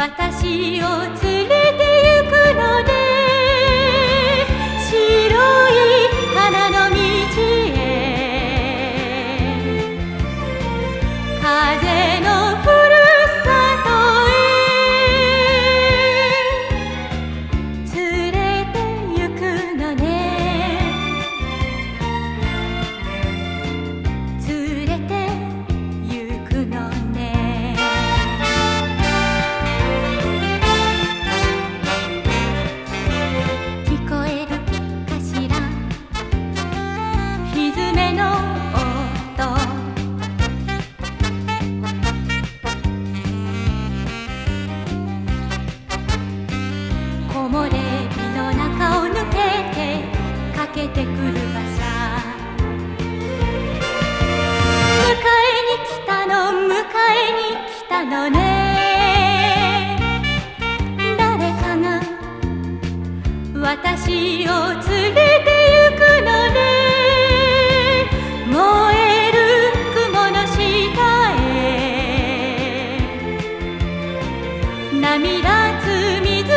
私を連れどね。誰かが私を連れてゆくのね。燃える雲の下へ。涙つみず